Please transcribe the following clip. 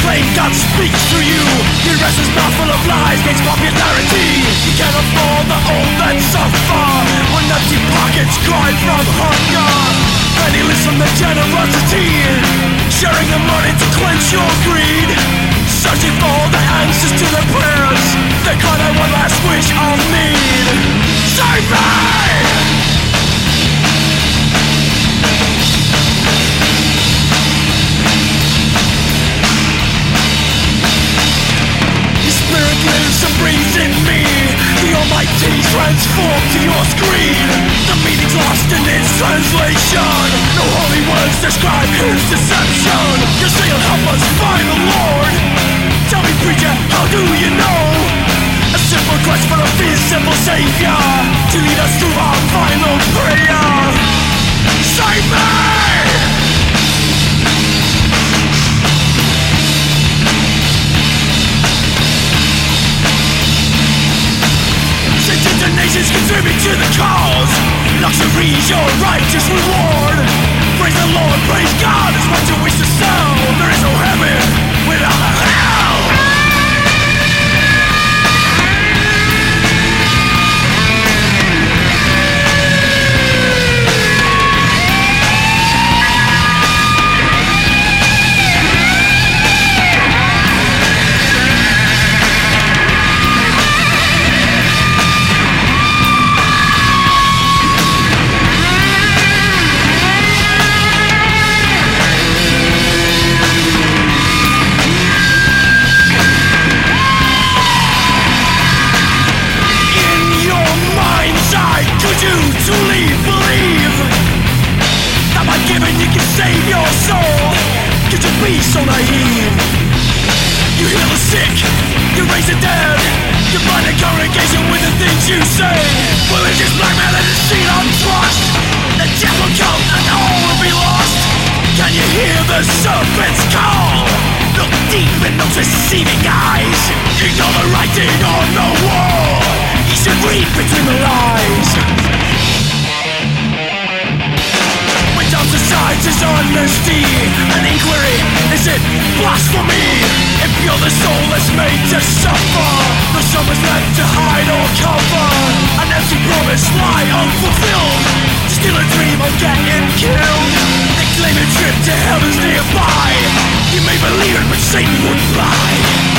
claim God speaks through you. Your restless mouth full of lies gains popularity. You can't afford the old that suffer. When empty pockets cry from hunger. Penniless from the generosity Sharing the money to quench your transformed to your screen. The meaning's lost in its translation. No holy words describe his deception. You say you'll help us find the Lord. Tell me preacher, how do you know? A simple quest for a simple savior. To lead us through our final contribute to the cause. Luxury's your righteous reward. Praise the Lord, praise God is what you wish to sound so naive? You heal the sick, you raise the dead. You find a congregation with the things you say. Religious blackmail and deceit on trust. The death will come and all will be lost. Can you hear the serpent's call? Look deep in those deceiving eyes. Ignore the writing on the wall. You should read between the lines honesty An inquiry, is it blasphemy? If you're the soul that's made to suffer The soul is meant to hide or cover. An empty promise lie unfulfilled. Still a dream of getting killed. They claim a trip to heaven's nearby. You may believe it but Satan would lie